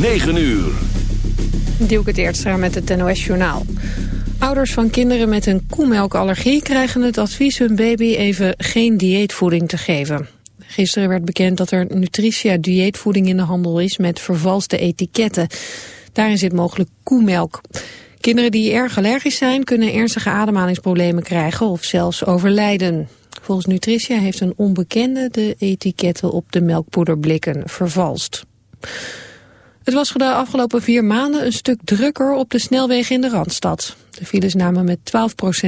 9 uur. Dielke Teertstra met het NOS Journaal. Ouders van kinderen met een koemelkallergie krijgen het advies hun baby even geen dieetvoeding te geven. Gisteren werd bekend dat er Nutritia dieetvoeding in de handel is met vervalste etiketten. Daarin zit mogelijk koemelk. Kinderen die erg allergisch zijn kunnen ernstige ademhalingsproblemen krijgen of zelfs overlijden. Volgens Nutritia heeft een onbekende de etiketten op de melkpoederblikken vervalst. Het was de afgelopen vier maanden een stuk drukker op de snelwegen in de Randstad. De files namen met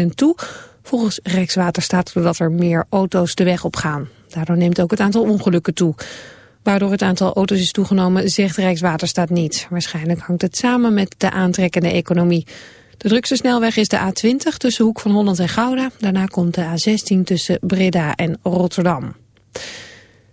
12% toe, volgens Rijkswaterstaat doordat er meer auto's de weg op gaan. Daardoor neemt ook het aantal ongelukken toe. Waardoor het aantal auto's is toegenomen, zegt Rijkswaterstaat niet. Waarschijnlijk hangt het samen met de aantrekkende economie. De drukste snelweg is de A20 tussen Hoek van Holland en Gouda. Daarna komt de A16 tussen Breda en Rotterdam.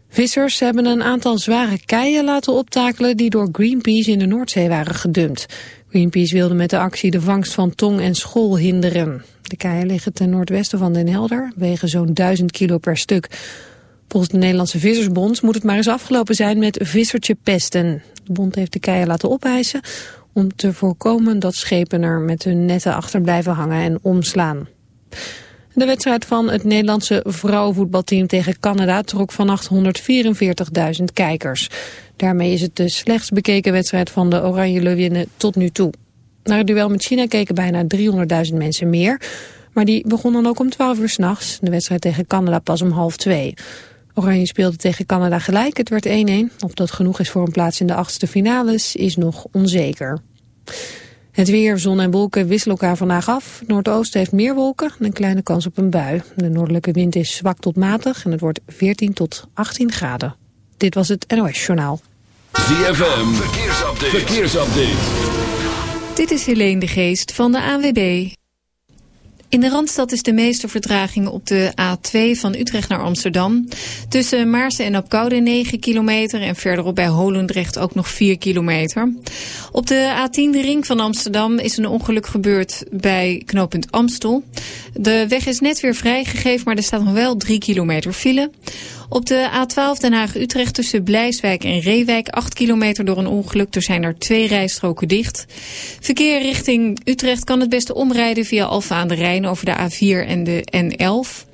Vissers hebben een aantal zware keien laten optakelen die door Greenpeace in de Noordzee waren gedumpt. Greenpeace wilde met de actie de vangst van tong en school hinderen. De keien liggen ten noordwesten van Den Helder, wegen zo'n 1000 kilo per stuk. Volgens de Nederlandse Vissersbond moet het maar eens afgelopen zijn met vissertje pesten. De bond heeft de keien laten opeisen om te voorkomen dat schepen er met hun netten achter blijven hangen en omslaan. De wedstrijd van het Nederlandse vrouwenvoetbalteam tegen Canada trok vannacht 144.000 kijkers. Daarmee is het de slechtst bekeken wedstrijd van de Oranje Leeuwinnen tot nu toe. Naar het duel met China keken bijna 300.000 mensen meer. Maar die begon dan ook om 12 uur s'nachts. De wedstrijd tegen Canada pas om half twee. Oranje speelde tegen Canada gelijk, het werd 1-1. Of dat genoeg is voor een plaats in de achtste finales is nog onzeker. Het weer, zon en wolken wisselen elkaar vandaag af. Noordoosten heeft meer wolken en een kleine kans op een bui. De noordelijke wind is zwak tot matig en het wordt 14 tot 18 graden. Dit was het NOS Journaal. ZFM, verkeersupdate. verkeersupdate. Dit is Helene de Geest van de ANWB. In de Randstad is de meeste vertraging op de A2 van Utrecht naar Amsterdam. Tussen Maarsen en Opkoude 9 kilometer en verderop bij Holendrecht ook nog 4 kilometer. Op de A10 de ring van Amsterdam is een ongeluk gebeurd bij knooppunt Amstel. De weg is net weer vrijgegeven, maar er staat nog wel 3 kilometer file. Op de A12 Den Haag-Utrecht tussen Blijswijk en Reewijk 8 kilometer door een ongeluk. Er zijn er twee rijstroken dicht. Verkeer richting Utrecht kan het beste omrijden via Alfa aan de Rijn over de A4 en de N11.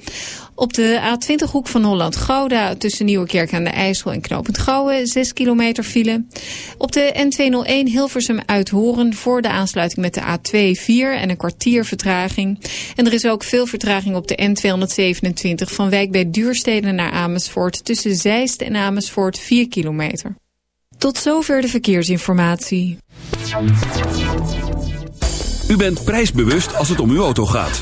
Op de A20 hoek van Holland-Gouda tussen Nieuwekerk aan de IJssel en Knopend Gouwen 6 kilometer file. Op de N201 Hilversum uit Horen voor de aansluiting met de A2 4 en een kwartier vertraging. En er is ook veel vertraging op de N227 van Wijk bij Duurstede naar Amersfoort tussen Zeist en Amersfoort 4 kilometer. Tot zover de verkeersinformatie. U bent prijsbewust als het om uw auto gaat.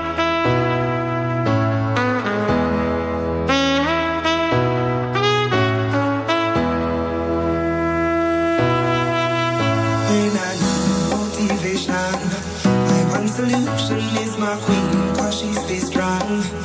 My queen, cause she stays strong.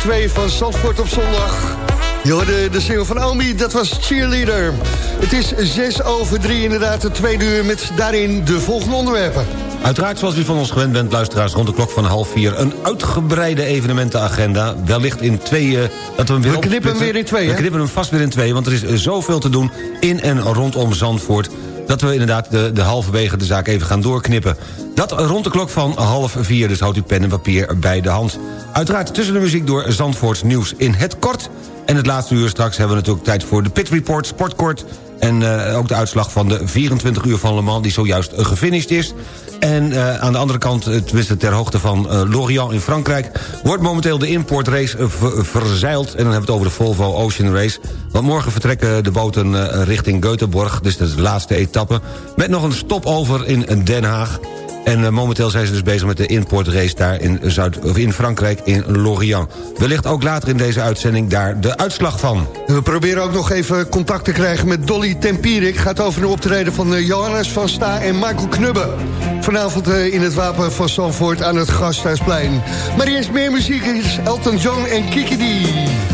2 van Zandvoort op zondag. Je hoorde de single van Omi, dat was Cheerleader. Het is 6 over 3 inderdaad, het tweede uur met daarin de volgende onderwerpen. Uiteraard, zoals u van ons gewend bent, luisteraars... rond de klok van half vier een uitgebreide evenementenagenda. Wellicht in tweeën... Dat we, weer we knippen hem weer in twee, We knippen hem vast weer in twee, want er is zoveel te doen... in en rondom Zandvoort dat we inderdaad de, de halverwege de zaak even gaan doorknippen. Dat rond de klok van half vier, dus houdt u pen en papier bij de hand. Uiteraard tussen de muziek door Zandvoorts nieuws in het kort. En het laatste uur straks hebben we natuurlijk tijd voor de Pit Report, Sportkort... en uh, ook de uitslag van de 24 uur van Le Mans die zojuist gefinished is. En uh, aan de andere kant, eh, tenminste ter hoogte van uh, Lorient in Frankrijk... wordt momenteel de importrace verzeild. En dan hebben we het over de Volvo Ocean Race. Want morgen vertrekken de boten richting Göteborg. Dus dat is de laatste etappe. Met nog een stopover in Den Haag. En uh, momenteel zijn ze dus bezig met de importrace daar in, Zuid, of in Frankrijk, in Lorient. Wellicht ook later in deze uitzending daar de uitslag van. We proberen ook nog even contact te krijgen met Dolly Tempierik. Gaat over de optreden van uh, Johannes van Sta en Michael Knubbe. Vanavond uh, in het Wapen van Zandvoort aan het Gasthuisplein. Maar eerst meer muziek is Elton John en Kiki D.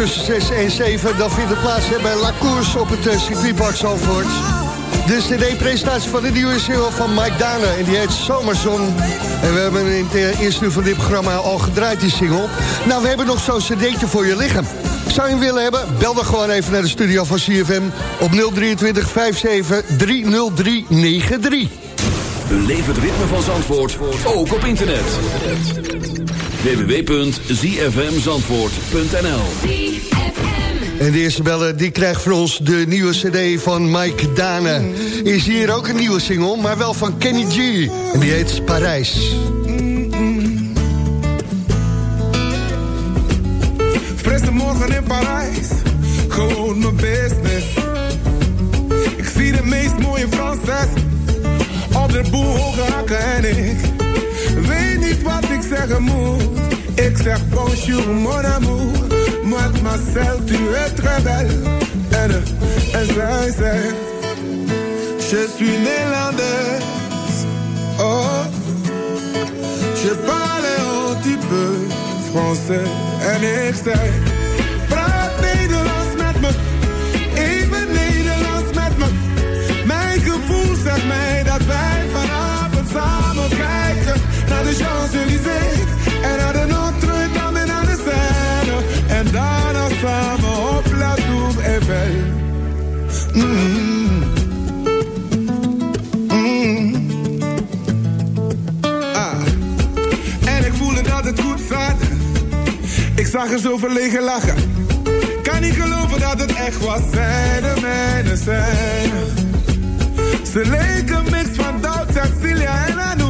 tussen 6 en 7, dan vindt het plaats bij La Course op het uh, circuitpark Zalvoort. De cd-presentatie van de nieuwe single van Mike Dane. En die heet Zomerzon. En we hebben in het eerste uur van dit programma al gedraaid, die single. Nou, we hebben nog zo'n cd'tje voor je liggen. Zou je hem willen hebben? Bel dan gewoon even naar de studio van CFM op 023 57 30393. Beleef het ritme van Zandvoort, ook op internet. www.zfmzandvoort.nl En de eerste bellen die krijgt voor ons de nieuwe cd van Mike Dane. Is hier ook een nieuwe single, maar wel van Kenny G. En die heet Parijs. Frisse morgen in Parijs, gewoon mijn business. Ik zie de meest mooie Franses, op de boel hoge hakken en ik weet wat ik zeggen moet. Ik zeg bonjour mon amour, mademoiselle tu es très belle. En, en zij zegt, je suis néerlandaise. Oh, je parle un petit peu français. En ik zeg, praat Nederlands met me, even Nederlands met me. Mijn gevoel zegt mij dat wij vanavond samen kijken de Champs-Élysées en naar de Notre-Dame en naar de Seine. En daarna samen op La Tour Eiffel. Mm. Mm. Ah. En ik voelde dat het goed zat. Ik zag er zo verlegen lachen. Kan niet geloven dat het echt was. Zij de mijne zijn. Ze leken mix van Doubt, Cecilia en Anouk.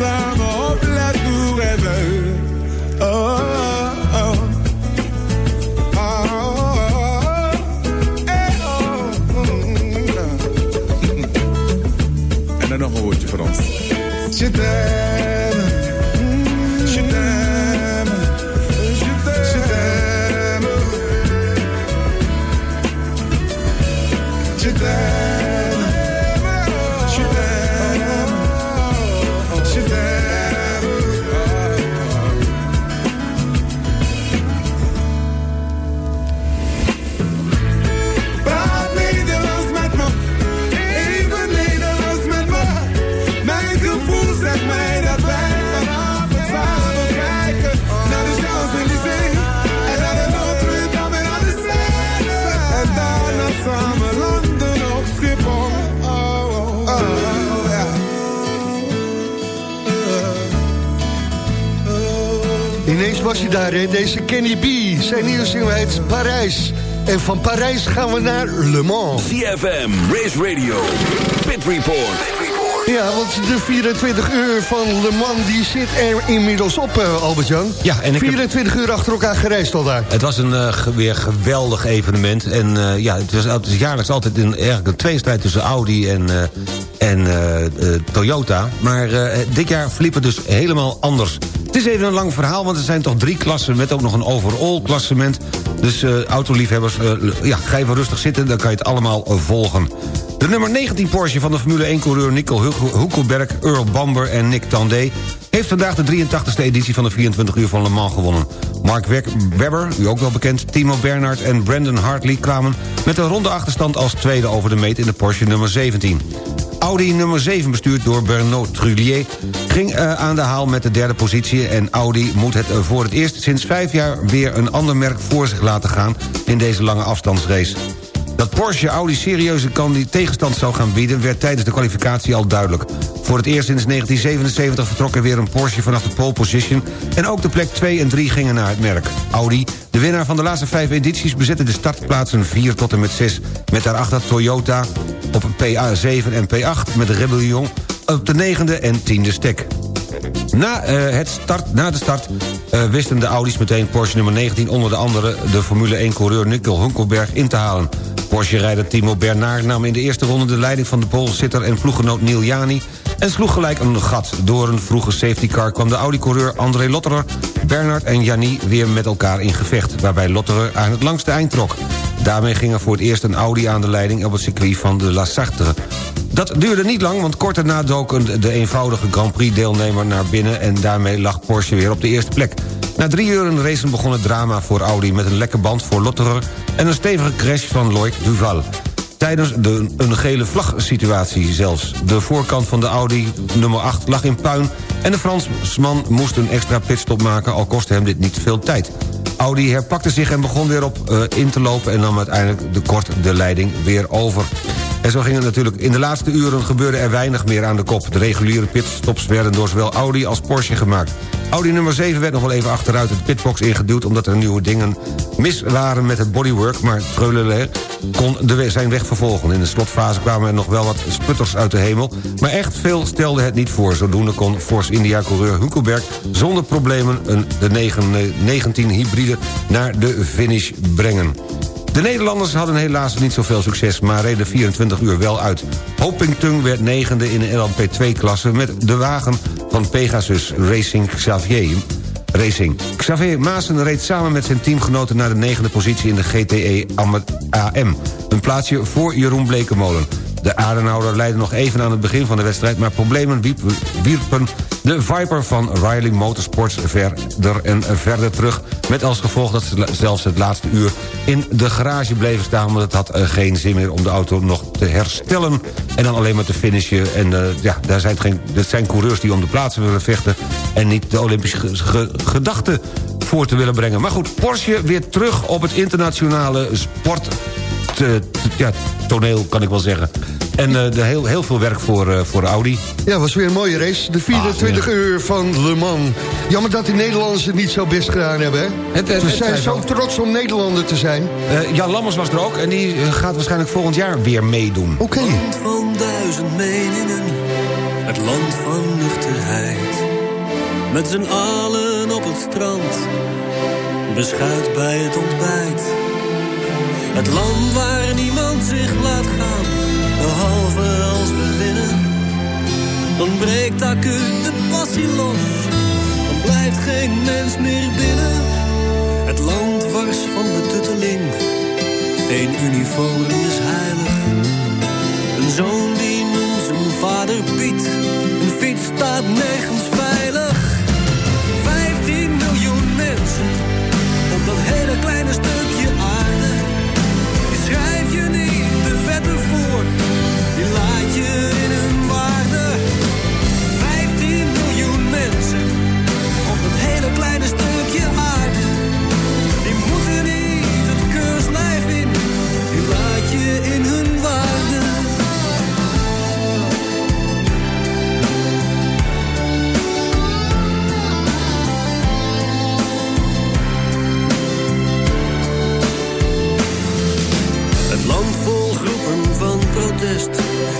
daarna samen op La Tour Eiffel. Oh, oh, oh. Deze Kenny B. Zijn nieuwe single heet Parijs. En van Parijs gaan we naar Le Mans. CFM, Race Radio, Pit Report. Ja, want de 24 uur van Le Mans die zit er inmiddels op, uh, Albert-Jan. Ja, en ik heb- 24 uur achter elkaar gereisd al daar. Het was een eh, weer geweldig evenement. En eh, ja, het, was, het is jaarlijks altijd een, eigenlijk een tweestrijd tussen Audi en, eh, en eh, eh, Toyota. Maar eh, dit jaar verliep het dus helemaal anders. Is even een lang verhaal, want er zijn toch drie klassen... met ook nog een overall klassement. Dus eh, autoliefhebbers, eh, ja, ga even rustig zitten... dan kan je het allemaal eh, volgen. De nummer 19 Porsche van de Formule 1-coureur Nico Hulkenberg... Earl Bamber en Nick Tandé... heeft vandaag de 83e editie van de 24 uur van Le Mans gewonnen. Mark Webber, u ook wel bekend, Timo Bernhard en Brandon Hartley... kwamen met een ronde achterstand als tweede over de meet in de Porsche nummer 17. Audi nummer 7, bestuurd door Bernard Trullier... ging eh, aan de haal met de derde positie... en Audi moet het eh, voor het eerst sinds vijf jaar... weer een ander merk voor zich laten gaan... in deze lange afstandsrace. Dat Porsche Audi serieuze kandi- tegenstand zou gaan bieden... werd tijdens de kwalificatie al duidelijk. Voor het eerst sinds 1977 vertrok er weer een Porsche vanaf de pole position... en ook de plek 2 en 3 gingen naar het merk. Audi, de winnaar van de laatste vijf edities... bezette de startplaatsen 4 tot en met 6... met daarachter Toyota op PA7 en P8... met Rebellion op de negende en tiende stek. Na, eh, het start, na de start eh, wisten de Audi's meteen Porsche nummer 19... onder de andere de Formule 1-coureur Nico Hunkelberg in te halen. Porsche-rijder Timo Bernard nam in de eerste ronde de leiding van de Poolzitter... en ploeggenoot Neil Jani en sloeg gelijk een gat. Door een vroege safety car kwam de Audi-coureur André Lotterer... Bernard en Jani weer met elkaar in gevecht... waarbij Lotterer aan het langste eind trok. Daarmee ging er voor het eerst een Audi aan de leiding... op het circuit van de La Sartre. Dat duurde niet lang, want kort daarna dook de eenvoudige Grand Prix-deelnemer naar binnen... en daarmee lag Porsche weer op de eerste plek. Na drie uur in de race begon het drama voor Audi... met een lekke band voor Lotterer en een stevige crash van Loic Duval tijdens de, een gele vlag-situatie zelfs. De voorkant van de Audi nummer 8 lag in puin... en de Fransman moest een extra pitstop maken... al kostte hem dit niet veel tijd. Audi herpakte zich en begon weer op uh, in te lopen... en nam uiteindelijk de kort de leiding weer over. En zo ging het natuurlijk. In de laatste uren gebeurde er weinig meer aan de kop. De reguliere pitstops werden door zowel Audi als Porsche gemaakt. Audi nummer 7 werd nog wel even achteruit het pitbox ingeduwd... omdat er nieuwe dingen mis waren met het bodywork... maar Treuleler kon de zijn weg vervolgen. In de slotfase kwamen er nog wel wat sputters uit de hemel... maar echt veel stelde het niet voor. Zodoende kon Force India-coureur Hunkelberg zonder problemen... Een, de 19 hybride naar de finish brengen. De Nederlanders hadden helaas niet zoveel succes... maar reden 24 uur wel uit. Hopingtung werd negende in de LMP2-klasse... met de wagen van Pegasus Racing Xavier. Racing. Xavier Maassen reed samen met zijn teamgenoten... naar de negende positie in de GTE AM. Een plaatsje voor Jeroen Blekemolen. De Adenauer leidde nog even aan het begin van de wedstrijd... maar problemen wierpen de Viper van Riley Motorsports verder en verder terug... met als gevolg dat ze zelfs het laatste uur in de garage bleven staan... want het had eh, geen zin meer om de auto nog te herstellen... en dan alleen maar te finishen. En uh, ja, daar zijn geen, dat zijn coureurs die om de plaatsen willen vechten... en niet de Olympische gedachten voor te willen brengen. Maar goed, Porsche weer terug op het internationale sport ja, toneel, kan ik wel zeggen. En uh, de heel, heel veel werk voor, uh, voor Audi. Ja, was weer een mooie race. De 24 ah, uur van Le Mans. Jammer dat die Nederlanders het niet zo best gedaan hebben. Hè? Het, het, We zijn zo trots om Nederlander te zijn. Uh, Jan Lammers was er ook. En die gaat waarschijnlijk volgend jaar weer meedoen. Oké. Okay. Land van duizend meningen. Het land van nuchterheid. Met z'n allen op het strand. Beschuit bij het ontbijt. Het land waar niemand zich laat gaan, behalve als we winnen. Dan breekt acuut de passie los, dan blijft geen mens meer binnen. Het land wars van de tutteling, geen uniform is heilig. Een zoon die noemt zijn vader Piet, een fiets staat nergens veilig. 15 miljoen mensen op dat hele kleine stukje aarde schrijf je niet de wetten voor. Die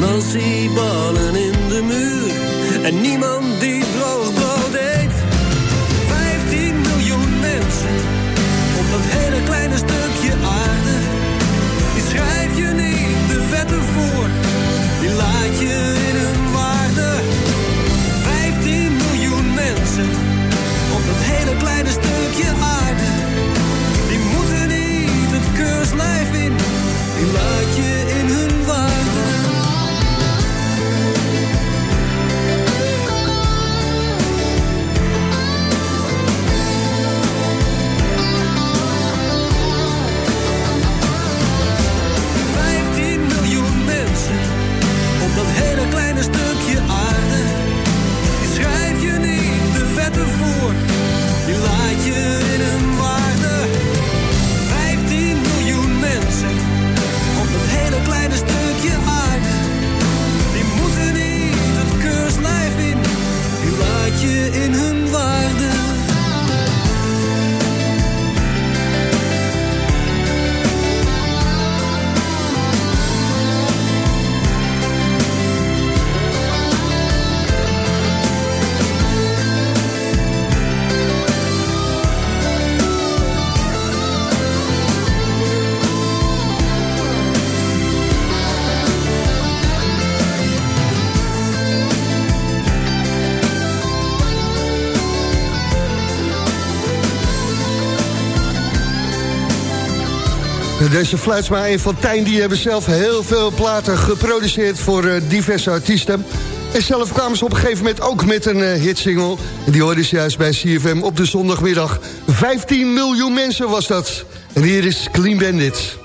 nasi-ballen in de muur. En niemand die droog brood eet. 15 miljoen mensen op dat hele kleine stukje aarde. Die schrijf je niet de wetten voor. Die laat je in hun waarde. 15 miljoen mensen op dat hele kleine stukje Deze Fluitsma en Fontijn die hebben zelf heel veel platen geproduceerd voor uh, diverse artiesten. En zelf kwamen ze op een gegeven moment ook met een uh, hitsingle. En die hoorden ze juist bij CFM op de zondagmiddag. 15 miljoen mensen was dat. En hier is Clean Bandit.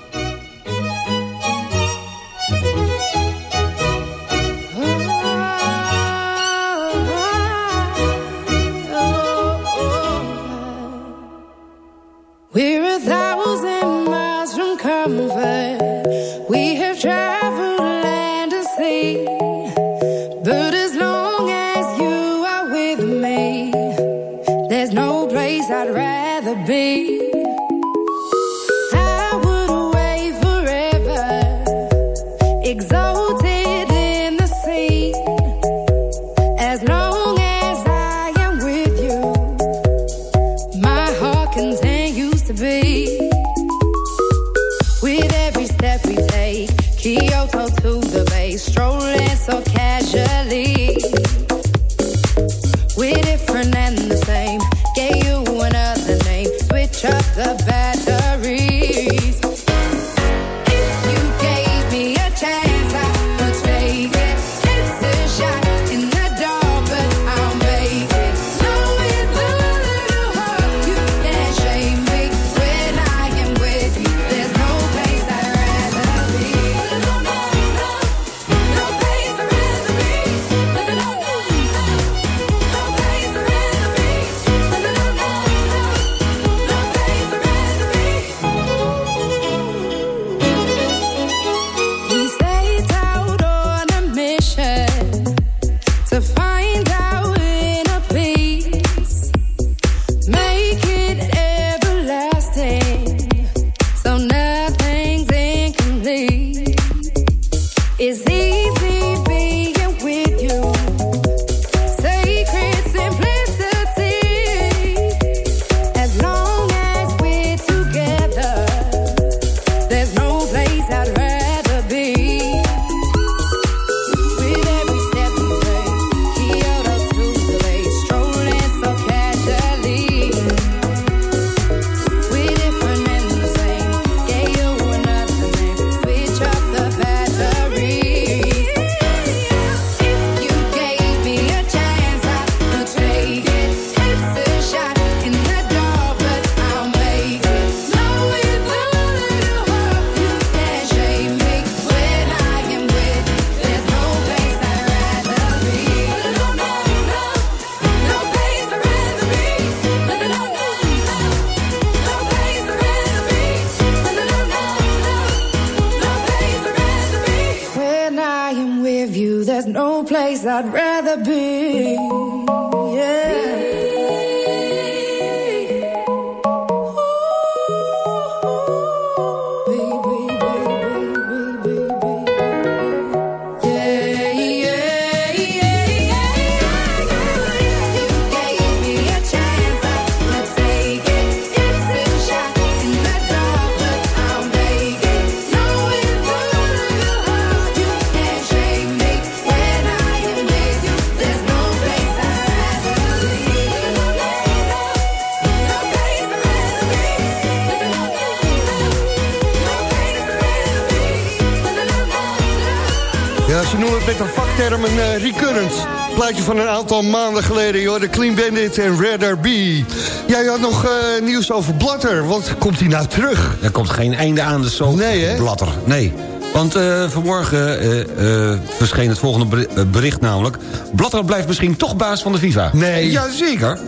Van een aantal maanden geleden. Joh, de Clean Bandit en Rather Be. Jij had nog uh, nieuws over Blatter. Wat komt hij nou terug? Er komt geen einde aan de soap nee, hè? Blatter. Nee. Want uh, vanmorgen uh, verscheen het volgende bericht namelijk... Blatter blijft misschien toch baas van de FIFA. Nee. Jazeker.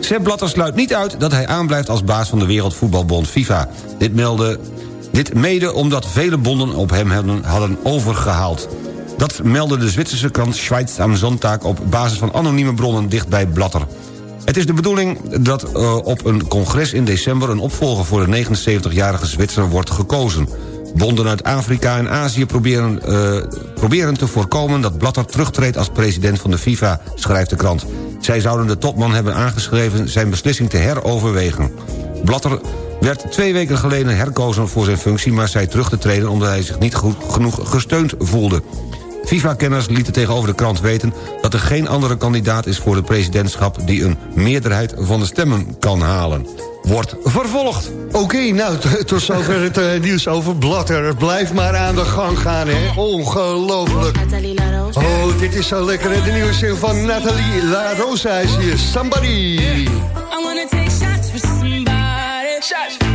Sepp Blatter sluit niet uit dat hij aanblijft als baas van de Wereldvoetbalbond FIFA. Dit meldde dit mede omdat vele bonden op hem hadden overgehaald. Dat meldde de Zwitserse krant Schweiz am Sonntag... op basis van anonieme bronnen dicht bij Blatter. Het is de bedoeling dat uh, op een congres in december... een opvolger voor de 79-jarige Zwitser wordt gekozen. Bonden uit Afrika en Azië proberen, uh, proberen te voorkomen... dat Blatter terugtreedt als president van de FIFA, schrijft de krant. Zij zouden de topman hebben aangeschreven zijn beslissing te heroverwegen. Blatter werd twee weken geleden herkozen voor zijn functie... maar zei terug te treden omdat hij zich niet goed genoeg gesteund voelde. FIFA-kenners lieten tegenover de krant weten... dat er geen andere kandidaat is voor de presidentschap... die een meerderheid van de stemmen kan halen. Wordt vervolgd. Oké, nou, tot zover het eh, nieuws over Blatter. Blijf maar aan de gang gaan, hè. Ongelooflijk. Oh, dit is zo lekker, hè. De nieuwe zin van Nathalie La Rosa is hier. Somebody. I wanna take shots with somebody. Shots,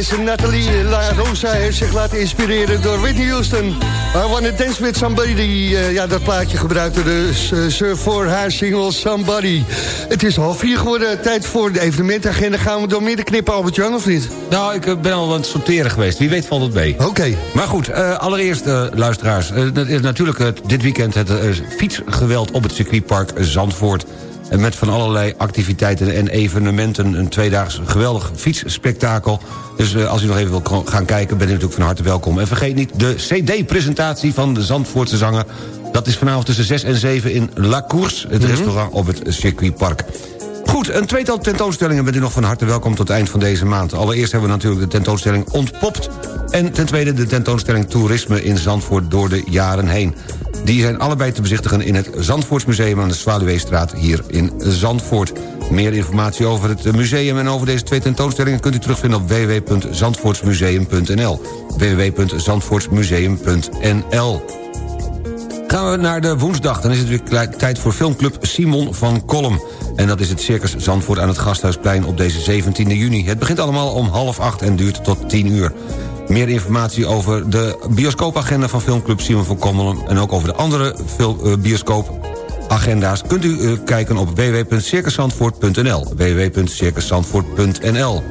deze Nathalie La Rosa heeft zich laten inspireren door Whitney Houston. I Wanna Dance With Somebody, die eh, ja, dat plaatje gebruikte dus ze voor haar single Somebody. Het is half vier geworden, tijd voor de evenementagenda. Gaan we door midden knippen, Albert-Jan, of niet? Nou, ik eh, ben al aan het sorteren geweest. Wie weet valt het mee. Oké. Maar goed, allereerst luisteraars. dat is natuurlijk dit weekend het fietsgeweld op het circuitpark Zandvoort. En met van allerlei activiteiten en evenementen. Een tweedaags geweldig fietsspektakel. Dus eh, als u nog even wil gaan kijken, bent u natuurlijk van harte welkom. En vergeet niet de cd-presentatie van de Zandvoortse zanger. Dat is vanavond tussen 6 en 7 in La Course. Het restaurant op het circuitpark. Goed, een tweetal tentoonstellingen bent u nog van harte welkom tot het eind van deze maand. Allereerst hebben we natuurlijk de tentoonstelling Ontpopt... en ten tweede de tentoonstelling Toerisme in Zandvoort door de jaren heen. Die zijn allebei te bezichtigen in het Zandvoortsmuseum aan de Zwaluweestraat hier in Zandvoort. Meer informatie over het museum en over deze twee tentoonstellingen... kunt u terugvinden op www.zandvoortsmuseum.nl www.zandvoortsmuseum.nl Gaan we naar de woensdag, dan is het weer tijd voor filmclub Simon van Kolm. En dat is het Circus Zandvoort aan het Gasthuisplein op deze 17 juni. Het begint allemaal om half acht en duurt tot 10 uur. Meer informatie over de bioscoopagenda van filmclub Simon van Kolm... en ook over de andere eh, bioscoopagenda's... kunt u eh, kijken op www.circuszandvoort.nl www.circuszandvoort.nl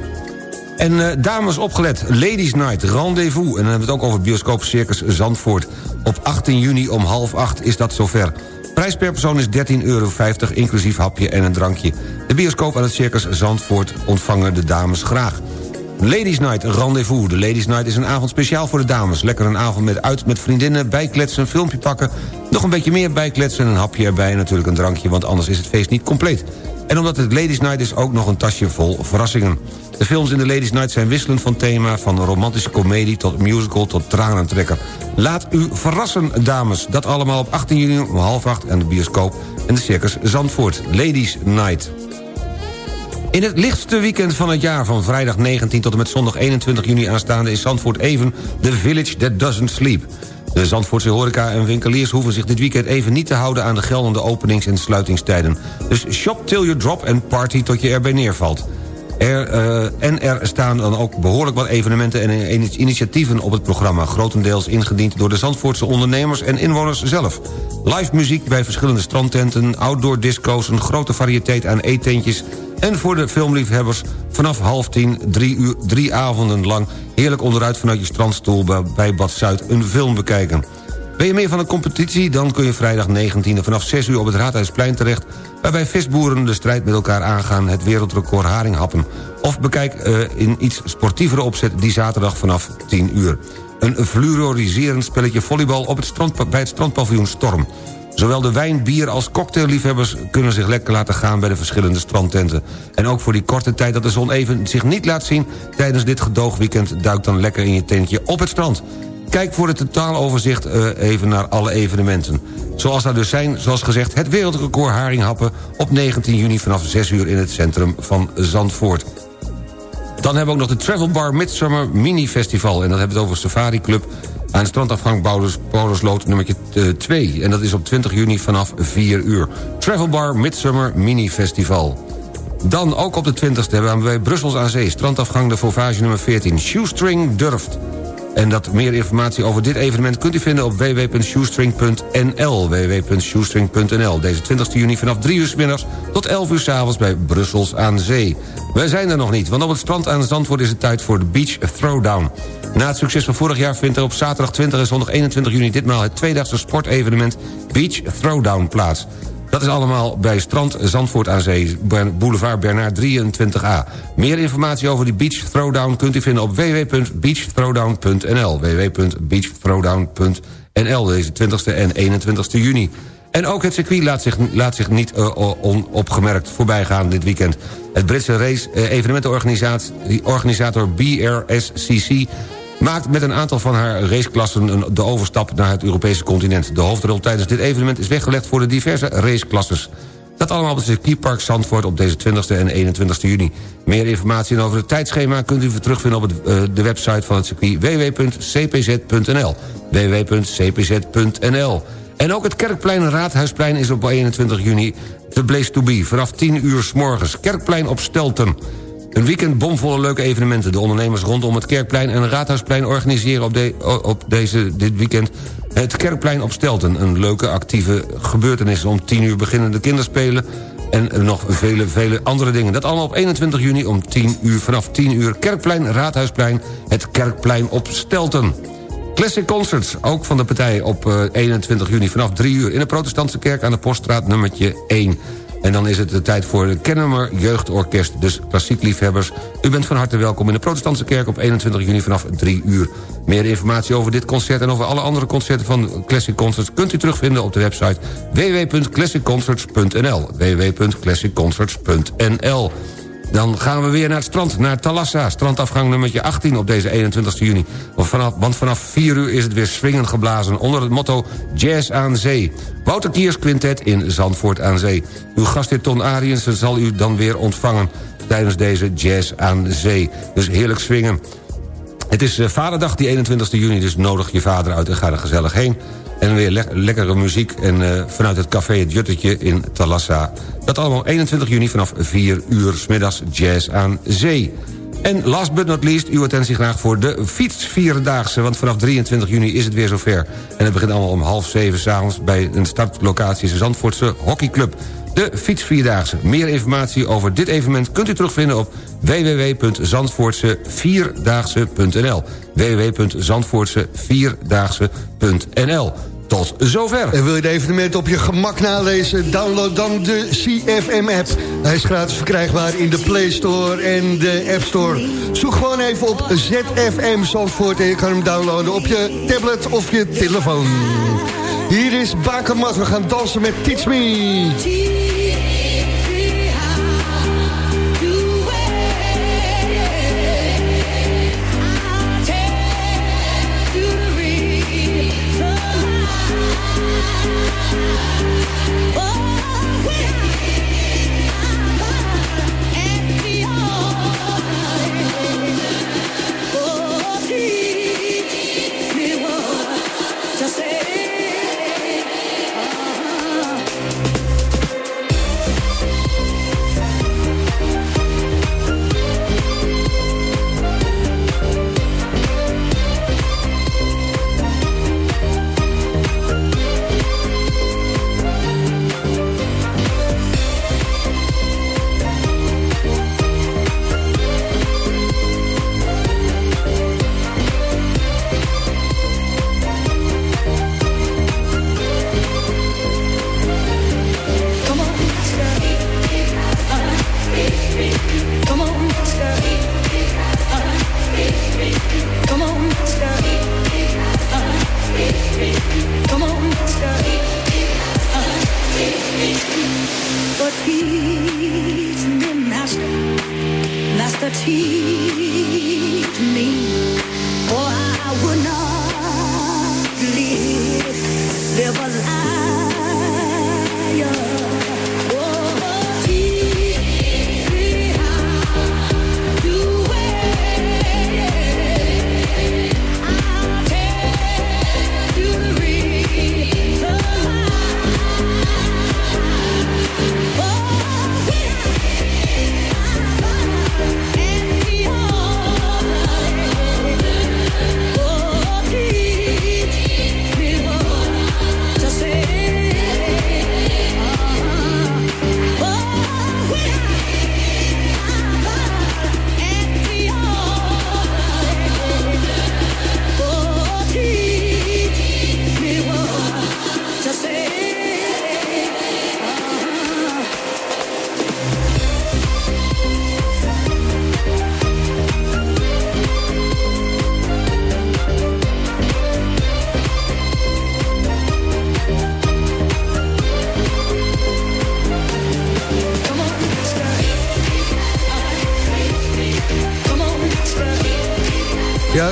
en eh, dames opgelet, Ladies Night, rendezvous. En dan hebben we het ook over bioscoop Circus Zandvoort. Op 18 juni om half acht is dat zover. Prijs per persoon is 13,50 euro, inclusief hapje en een drankje. De bioscoop aan het Circus Zandvoort ontvangen de dames graag. Ladies Night, rendezvous. De Ladies Night is een avond speciaal voor de dames. Lekker een avond met uit met vriendinnen, bijkletsen, een filmpje pakken... nog een beetje meer bijkletsen, een hapje erbij en natuurlijk een drankje... want anders is het feest niet compleet. En omdat het Ladies Night is, ook nog een tasje vol verrassingen. De films in de Ladies Night zijn wisselend van thema... van romantische komedie tot musical tot tranentrekker. Laat u verrassen, dames. Dat allemaal op 18 juni om half acht aan de bioscoop... en de Circus Zandvoort. Ladies Night. In het lichtste weekend van het jaar van vrijdag 19 tot en met zondag 21 juni aanstaande... is Zandvoort even The Village That Doesn't Sleep. De Zandvoortse horeca en winkeliers hoeven zich dit weekend even niet te houden... aan de geldende openings- en sluitingstijden. Dus shop till you drop en party tot je erbij neervalt. Er, uh, en er staan dan ook behoorlijk wat evenementen en initiatieven op het programma... grotendeels ingediend door de Zandvoortse ondernemers en inwoners zelf. Live muziek bij verschillende strandtenten, outdoor disco's... een grote variëteit aan eetentjes en voor de filmliefhebbers vanaf half tien, drie, uur, drie avonden lang... heerlijk onderuit vanuit je strandstoel bij Bad Zuid een film bekijken. Ben je meer van de competitie? Dan kun je vrijdag 19e vanaf 6 uur op het Raadhuisplein terecht... waarbij visboeren de strijd met elkaar aangaan het wereldrecord haringhappen. Of bekijk uh, in iets sportievere opzet die zaterdag vanaf 10 uur. Een fluoriserend spelletje volleybal op het strand, bij het strandpaviljoen Storm. Zowel de wijn, bier als cocktailliefhebbers kunnen zich lekker laten gaan... bij de verschillende strandtenten. En ook voor die korte tijd dat de zon even zich niet laat zien... tijdens dit gedoogweekend duik dan lekker in je tentje op het strand. Kijk voor het totaaloverzicht uh, even naar alle evenementen. Zoals daar dus zijn, zoals gezegd, het wereldrecord haringhappen... op 19 juni vanaf 6 uur in het centrum van Zandvoort. Dan hebben we ook nog de Travel Bar Midsummer Mini Festival. En dat hebben we het over Safari Club aan strandafgang Paulusloot nummer 2. En dat is op 20 juni vanaf 4 uur. Travel Bar Midsummer Mini Festival. Dan ook op de 20e hebben we bij Brussels aan Zee... strandafgang de Fauvage nummer 14. Shoestring durft. En dat meer informatie over dit evenement kunt u vinden op www.shoestring.nl. www.shoestring.nl. Deze 20 juni vanaf 3 uur s middags tot 11 uur s avonds bij Brussels aan Zee. Wij zijn er nog niet, want op het strand aan Zandvoort is het tijd voor de Beach Throwdown. Na het succes van vorig jaar vindt er op zaterdag 20 en zondag 21 juni... ditmaal het tweedaagse sportevenement Beach Throwdown plaats. Dat is allemaal bij Strand Zandvoort aan Zee, boulevard Bernard 23A. Meer informatie over die Beach Throwdown kunt u vinden op www.beachthrowdown.nl. www.beachthrowdown.nl, deze 20e en 21e juni. En ook het circuit laat zich, laat zich niet uh, onopgemerkt voorbij gaan dit weekend. Het Britse race-evenementenorganisator uh, BRSCC maakt met een aantal van haar raceklassen de overstap naar het Europese continent. De hoofdrol tijdens dit evenement is weggelegd voor de diverse raceklasses. Dat allemaal op het circuitpark Zandvoort op deze 20e en 21 juni. Meer informatie over het tijdschema kunt u terugvinden op uh, de website van het circuit www.cpz.nl www.cpz.nl En ook het Kerkplein Raadhuisplein is op 21 juni de place to be. Vanaf 10 uur s morgens. Kerkplein op Stelten. Een weekend bomvolle leuke evenementen. De ondernemers rondom het Kerkplein en Raadhuisplein... organiseren op, de, op deze, dit weekend het Kerkplein op Stelten. Een leuke actieve gebeurtenis. Om 10 uur beginnen de kinderspelen... en nog vele, vele andere dingen. Dat allemaal op 21 juni om 10 uur. Vanaf 10 uur Kerkplein, Raadhuisplein, het Kerkplein op Stelten. Classic Concerts, ook van de partij op 21 juni vanaf 3 uur... in de protestantse kerk aan de Poststraat nummertje 1. En dan is het de tijd voor het Kennemer Jeugdorkest. Dus klassiek liefhebbers, u bent van harte welkom in de Protestantse Kerk... op 21 juni vanaf 3 uur. Meer informatie over dit concert en over alle andere concerten van Classic Concerts... kunt u terugvinden op de website www.classicconcerts.nl www.classicconcerts.nl dan gaan we weer naar het strand, naar Talassa. Strandafgang nummertje 18 op deze 21 juni. Vanaf, want vanaf 4 uur is het weer swingend geblazen... onder het motto Jazz aan Zee. Wouter Kiers Quintet in Zandvoort aan Zee. Uw gastheer Ton Ariensen zal u dan weer ontvangen... tijdens deze Jazz aan Zee. Dus heerlijk swingen. Het is eh, vaderdag die 21 juni, dus nodig je vader uit en ga er gezellig heen. En weer lekkere muziek en uh, vanuit het café Het Juttetje in Talassa. Dat allemaal 21 juni vanaf 4 uur s middags jazz aan zee. En last but not least, uw attentie graag voor de fietsvierdaagse. Want vanaf 23 juni is het weer zover. En het begint allemaal om half zeven s'avonds... bij een startlocatie Zandvoortse Hockeyclub. De fietsvierdaagse. Meer informatie over dit evenement kunt u terugvinden op www.zandvoortsevierdaagse.nl www.zandvoortsevierdaagse.nl tot zover. En wil je de evenement op je gemak nalezen? Download dan de CFM-app. Hij is gratis verkrijgbaar in de Play Store en de App Store. Zoek gewoon even op ZFM Zandvoort en je kan hem downloaden op je tablet of je telefoon. Hier is Bakermat, we gaan dansen met Teach Me.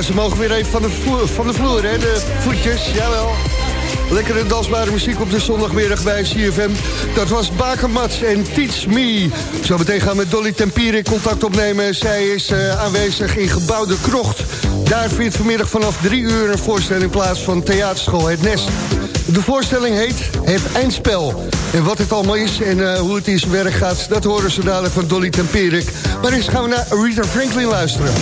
Ze mogen weer even van de, vloer, van de vloer, hè? De voetjes, jawel. Lekkere dansbare muziek op de zondagmiddag bij CFM. Dat was Bakermats en Teach Me. Zo meteen gaan we met Dolly Tempierik contact opnemen. Zij is uh, aanwezig in gebouw De Krocht. Daar vindt vanmiddag vanaf drie uur een voorstelling plaats van theaterschool Het Nest. De voorstelling heet Het Eindspel. En wat het allemaal is en uh, hoe het in zijn werk gaat... dat horen ze dadelijk van Dolly Tempierik. Maar eerst gaan we naar Rita Franklin luisteren.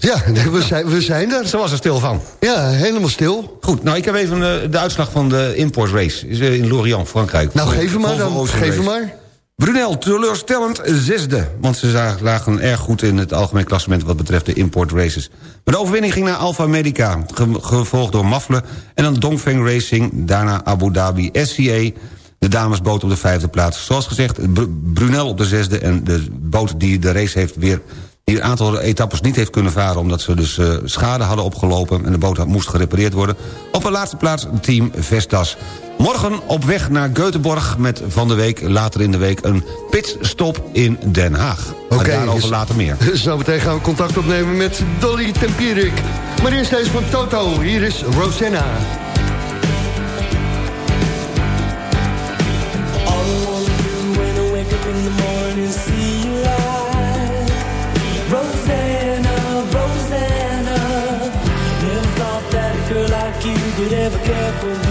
Ja, we zijn, we zijn er. Ze was er stil van. Ja, helemaal stil. Goed, nou ik heb even eh, de uitslag van de import race. Is eh, in Lorient, Frankrijk. Nou, geef hem maar dan. Geef hem maar. Brunel, teleurstellend zesde. Want ze lagen erg goed in het algemeen klassement... wat betreft de import races. Maar de overwinning ging naar Alfa Medica. ge- gevolgd door Mafle en dan Dongfeng Racing. Daarna Abu Dhabi SCA. De damesboot op de vijfde plaats. Zoals gezegd, Br- Brunel op de zesde. En de boot die de race heeft weer... die een aantal etappes niet heeft kunnen varen... omdat ze dus eh, schade hadden opgelopen... en de boot had- moest gerepareerd worden. Op de laatste plaats team Vestas. Morgen op weg naar Göteborg met van de week, later in de week... een pitstop in Den Haag. Oké, daarover dus- later meer. Zometeen gaan we contact opnemen met Dolly Tempierik. Maar eerst deze van Toto. Hier is Rosanna. every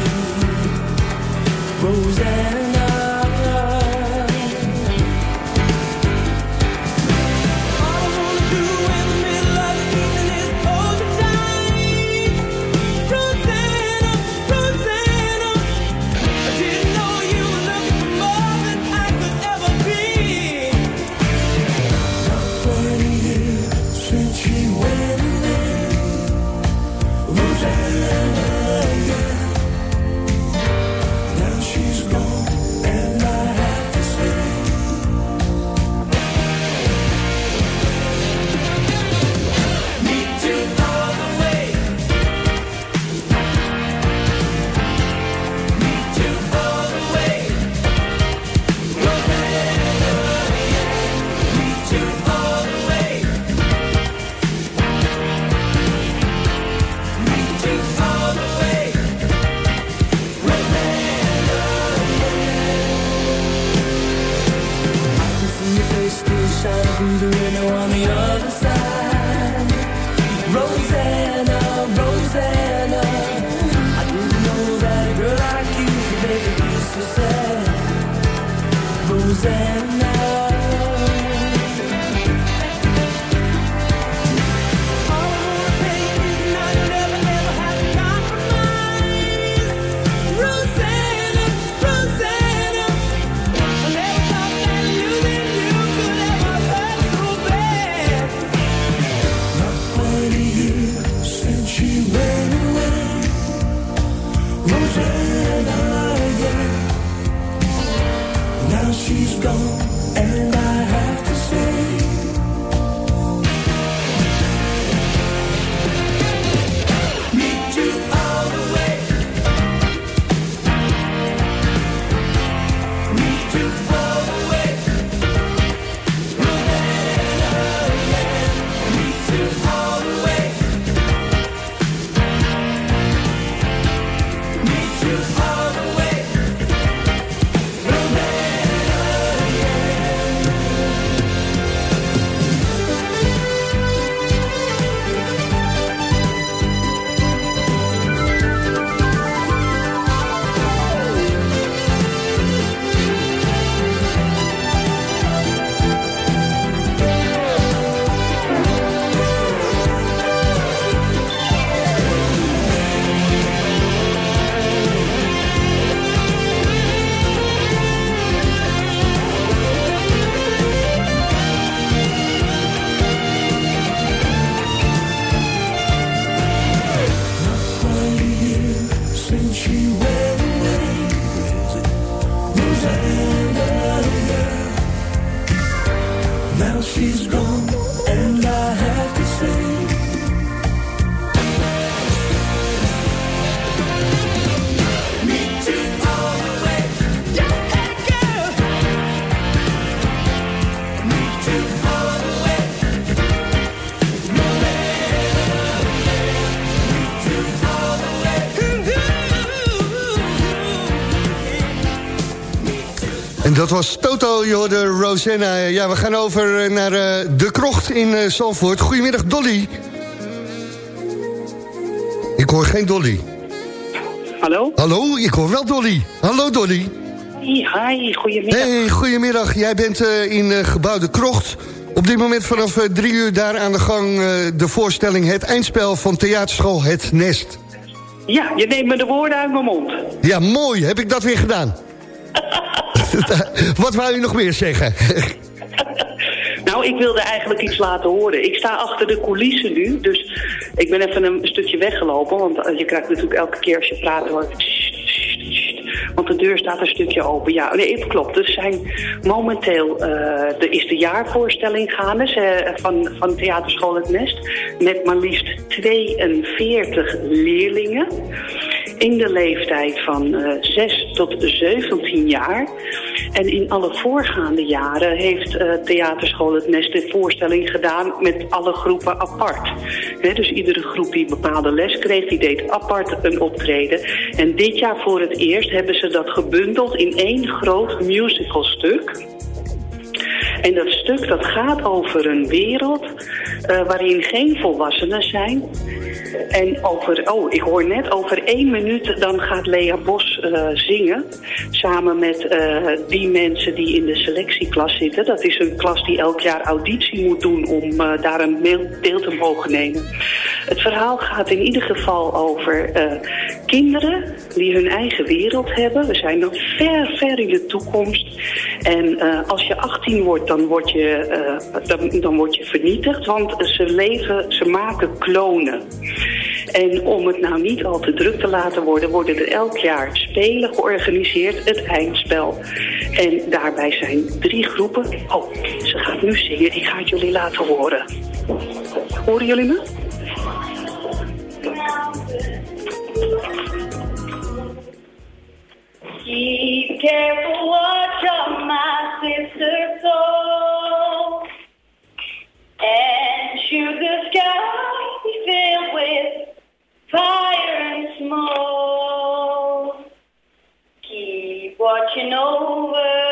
dat was Toto, je hoorde Rosanna. Ja, we gaan over eh, naar eh, De Krocht in Zandvoort. Goedemiddag, Dolly. Ik hoor geen Dolly. Hallo? Hallo, ik hoor wel Dolly. Hallo, Dolly. Hi, hi, goedemiddag. Hey, goedemiddag. Jij bent in gebouw De Krocht. Op dit moment vanaf drie uur daar aan de gang de voorstelling... het eindspel van theaterschool Het Nest. Ja, je neemt me de woorden uit mijn mond. Ja, mooi. Heb ik dat weer gedaan? Wat wou u nog meer zeggen? Nou, ik wilde eigenlijk iets laten horen. Ik sta achter de coulissen nu, dus ik ben even een stukje weggelopen. Want eh, je krijgt natuurlijk elke keer als je praat... want de deur staat een stukje open. Ja, nee, het klopt. Er zijn momenteel, uh, er is de jaarvoorstelling gaande ze, van, van Theaterschool Het Nest. Met maar liefst 42 leerlingen in de leeftijd van uh, 6 tot 17 jaar. En in alle voorgaande jaren heeft uh, Theaterschool Het Nest de voorstelling gedaan met alle groepen apart. Dus iedere groep die bepaalde les kreeg, die deed apart een optreden. En dit jaar voor het eerst hebben ze dat gebundeld in één groot musicalstuk. En dat stuk dat gaat over een wereld uh, waarin geen volwassenen zijn. En over, oh, ik hoor net, over één minuut dan gaat Lea Bos uh, zingen. Samen met uh, die mensen die in de selectieklas zitten. Dat is een klas die elk jaar auditie moet doen om daar een deel te mogen nemen. Het verhaal gaat in ieder geval over kinderen die hun eigen wereld hebben. We zijn nog ver, ver in de toekomst. En als je 18 wordt, dan word je, dan, dan word je vernietigd. Want ze leven, ze maken klonen. En om het nou niet al te druk te laten worden, worden er elk jaar spelen georganiseerd, het eindspel. En daarbij zijn drie groepen. Oh, ze gaat nu zingen. Ik ga het jullie laten horen. Horen jullie me? Keep careful watch on my sister's soul. And should the sky filled with fire and smoke, keep watching over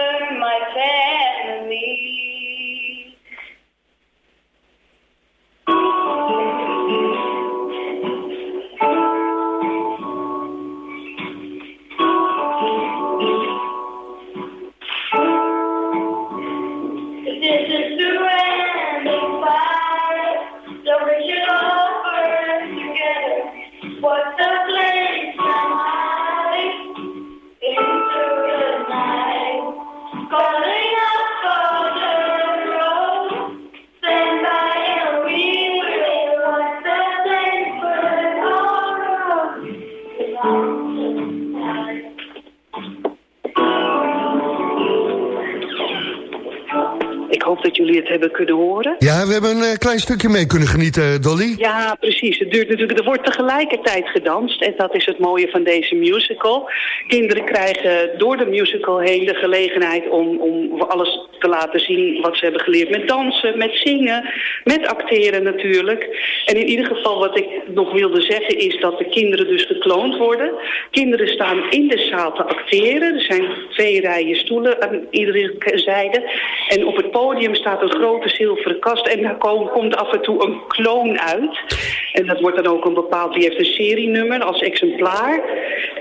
hebben een eh, klein stukje mee kunnen genieten, Dolly. Ja, precies. Het duurt natuurlijk, er wordt tegelijkertijd gedanst. En dat is het mooie van deze musical. Kinderen krijgen door de musical heen de gelegenheid om, om alles te laten zien wat ze hebben geleerd. Met dansen, met zingen, met acteren natuurlijk. En in ieder geval wat ik nog wilde zeggen is dat de kinderen dus gekloond worden. Kinderen staan in de zaal te acteren. Er zijn twee rijen stoelen aan iedere zijde. En op het podium staat een grote zilveren kast en daar kom- komt af en toe een kloon uit. En dat wordt dan ook een bepaald, die heeft een serienummer als exemplaar.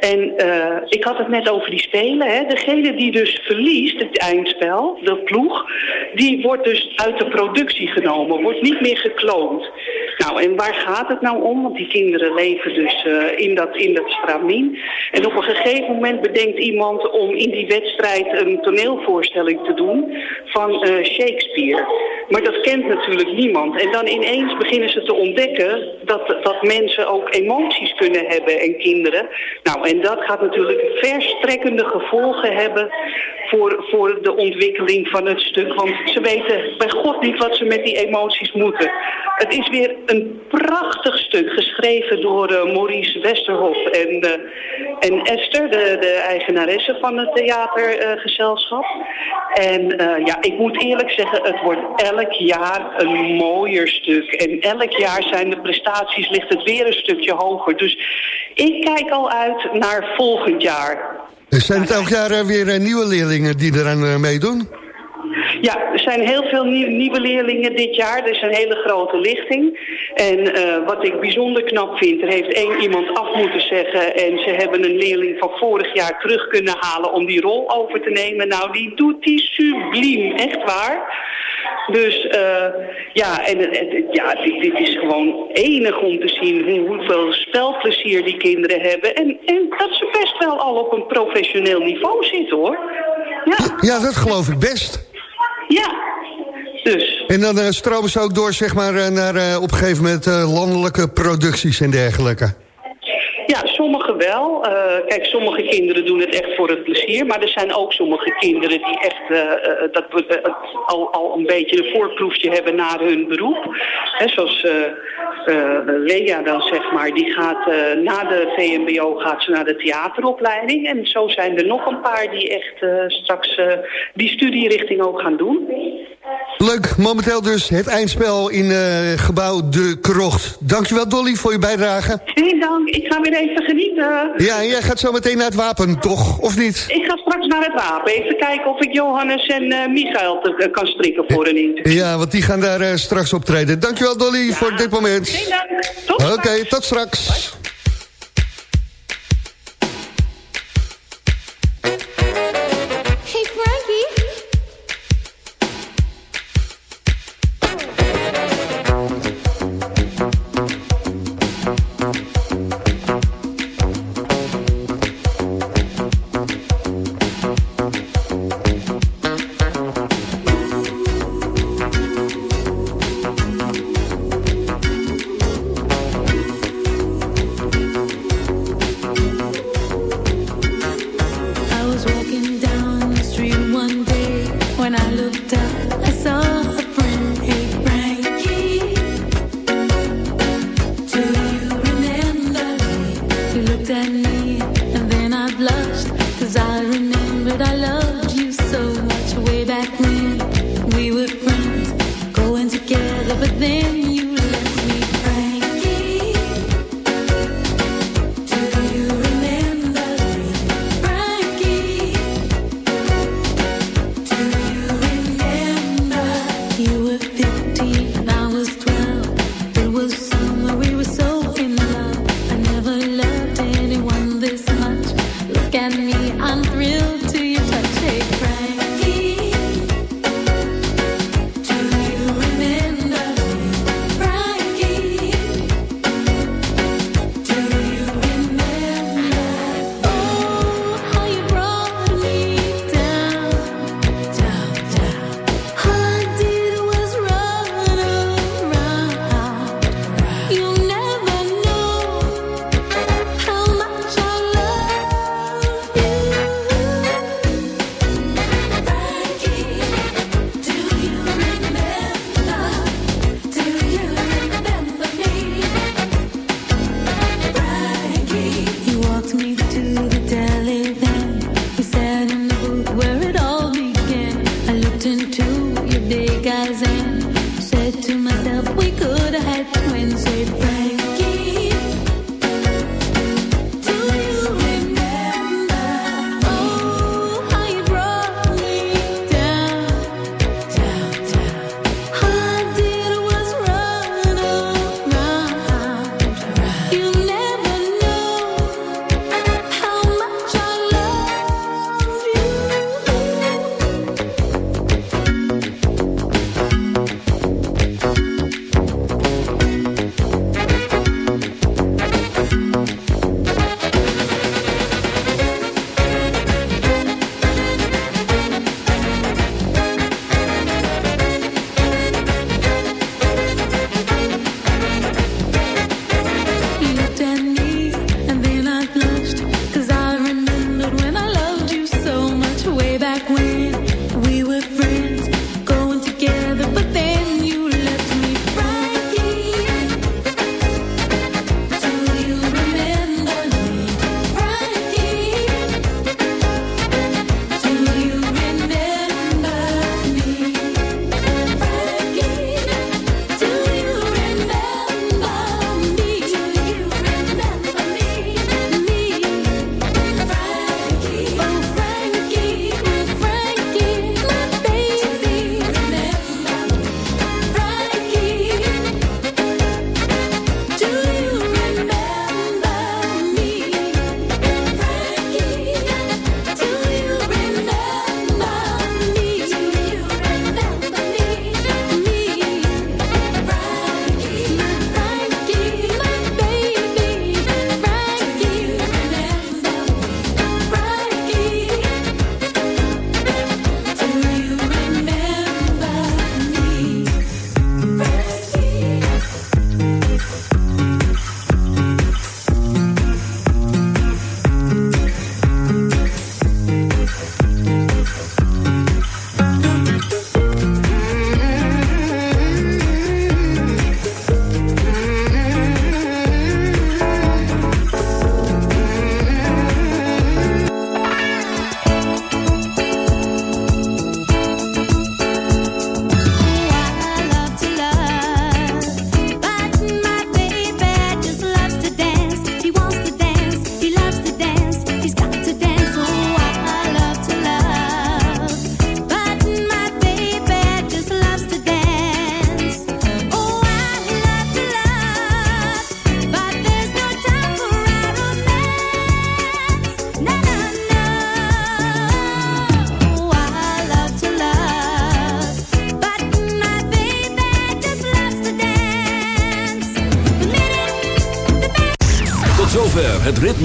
En eh, ik had het net over die spelen. Hè. Degene die dus verliest, het eindspel, de ploeg, die wordt dus uit de productie genomen, wordt niet meer gekloond. Nou, en waar gaat het nou om? Want die kinderen leven dus eh, in, dat, in dat stramien. En op een gegeven moment bedenkt iemand om in die wedstrijd een toneelvoorstelling te doen van eh, Shakespeare. Maar dat kent natuurlijk niemand. En dan ineens beginnen ze te ontdekken dat, dat mensen ook emoties kunnen hebben en kinderen. Nou, en dat gaat natuurlijk verstrekkende gevolgen hebben voor, voor de ontwikkeling van het stuk. Want ze weten bij God niet wat ze met die emoties moeten. Het is weer een prachtig stuk, geschreven door uh, Maurice Westerhof en, uh, en Esther, de, de eigenaresse van het theatergezelschap. en uh, ja, ik moet eerlijk zeggen, het wordt elk jaar een mooier stuk. En elk jaar zijn de prestaties, ligt het weer een stukje hoger. Dus ik kijk al uit naar volgend jaar. Er zijn het elk jaar weer eh, nieuwe leerlingen die eraan eh, meedoen? Ja, er zijn heel veel nieuw, nieuwe leerlingen dit jaar. Er is een hele grote lichting. En uh, wat ik bijzonder knap vind, er heeft één iemand af moeten zeggen... en ze hebben een leerling van vorig jaar terug kunnen halen om die rol over te nemen. Nou, die doet die subliem, echt waar. Dus eh, ja, en ja, dit, dit is gewoon enig om te zien hoe, hoeveel spelplezier die kinderen hebben. En, en dat ze best wel al op een professioneel niveau zitten hoor. Ja, Ja, dat geloof ik best. Ja. Dus. En dan eh, stromen ze ook door zeg maar, eh, naar eh, op een gegeven moment landelijke producties en dergelijke. Ja, sommigen wel. Eh, kijk, sommige kinderen doen het echt voor het plezier. Maar er zijn ook sommige kinderen die echt eh, eh, dat, al, al een beetje een voorproefje hebben naar hun beroep. Hè, zoals Lea dan, zeg maar. Die gaat na de VMBO gaat ze naar de theateropleiding. En zo zijn er nog een paar die echt straks die studierichting ook gaan doen. Leuk, momenteel dus het eindspel in eh, gebouw De Krocht. Dankjewel Dolly voor je bijdrage. Geen dank, ik ga weer even genieten. Ja, en jij gaat zo meteen naar het wapen, toch? Of niet? Ik ga straks naar het wapen. Even kijken of ik Johannes en eh Michael te- eh, kan strikken voor een interview. Ja, want die gaan daar eh, straks optreden. Dankjewel Dolly voor dit moment. Geen dank. Tot Oké, tot straks.